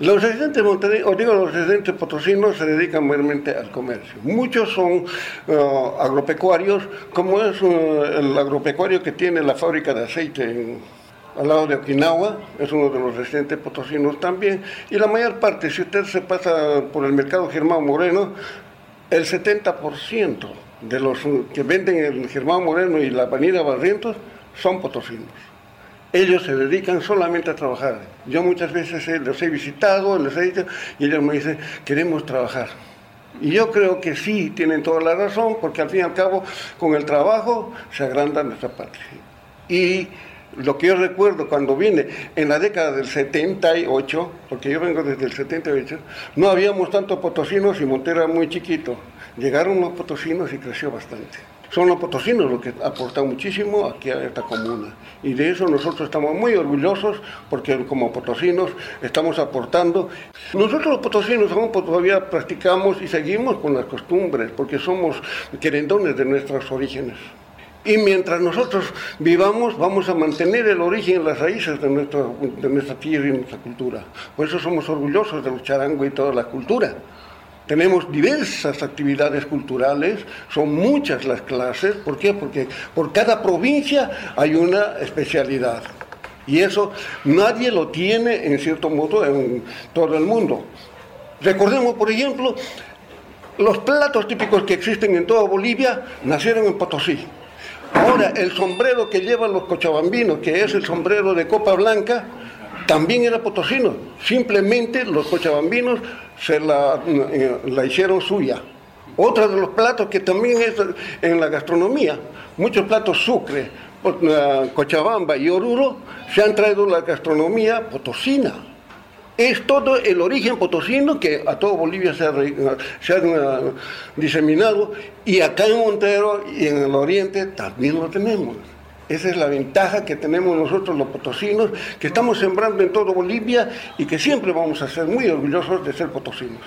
Los residentes de o digo los residentes potosinos, se dedican mayormente al comercio. Muchos son uh, agropecuarios, como es uh, el agropecuario que tiene la fábrica de aceite al lado de Okinawa, es uno de los residentes potosinos también. Y la mayor parte, si usted se pasa por el mercado Germán Moreno, el 70% de los que venden el Germán Moreno y la avenida Barrientos son potosinos ellos se dedican solamente a trabajar. Yo muchas veces los he visitado, les he dicho, y ellos me dicen, queremos trabajar. Y yo creo que sí, tienen toda la razón, porque al fin y al cabo, con el trabajo se agranda nuestra patria. Y lo que yo recuerdo cuando vine en la década del 78, porque yo vengo desde el 78, no habíamos tantos potosinos y Montero era muy chiquito. Llegaron los potosinos y creció bastante. Son los potosinos los que aportan muchísimo aquí a esta comuna. Y de eso nosotros estamos muy orgullosos porque como potosinos estamos aportando. Nosotros los potosinos aún todavía practicamos y seguimos con las costumbres porque somos querendones de nuestros orígenes. Y mientras nosotros vivamos, vamos a mantener el origen, las raíces de, de nuestra tierra y nuestra cultura. Por eso somos orgullosos de los charangos y toda la cultura. Tenemos diversas actividades culturales, son muchas las clases. ¿Por qué? Porque por cada provincia hay una especialidad. Y eso nadie lo tiene, en cierto modo, en todo el mundo. Recordemos, por ejemplo, los platos típicos que existen en toda Bolivia nacieron en Potosí. Ahora, el sombrero que llevan los cochabambinos, que es el sombrero de copa blanca, también era potosino, simplemente los cochabambinos se la, eh, la hicieron suya. Otro de los platos que también es en la gastronomía, muchos platos sucre, Cochabamba y Oruro se han traído la gastronomía potosina. Es todo el origen potosino que a todo Bolivia se ha, se ha, eh, diseminado y acá en Montero y en el oriente también lo tenemos. Esa es la ventaja que tenemos nosotros los potosinos, que estamos sembrando en todo Bolivia y que siempre vamos a ser muy orgullosos de ser potosinos.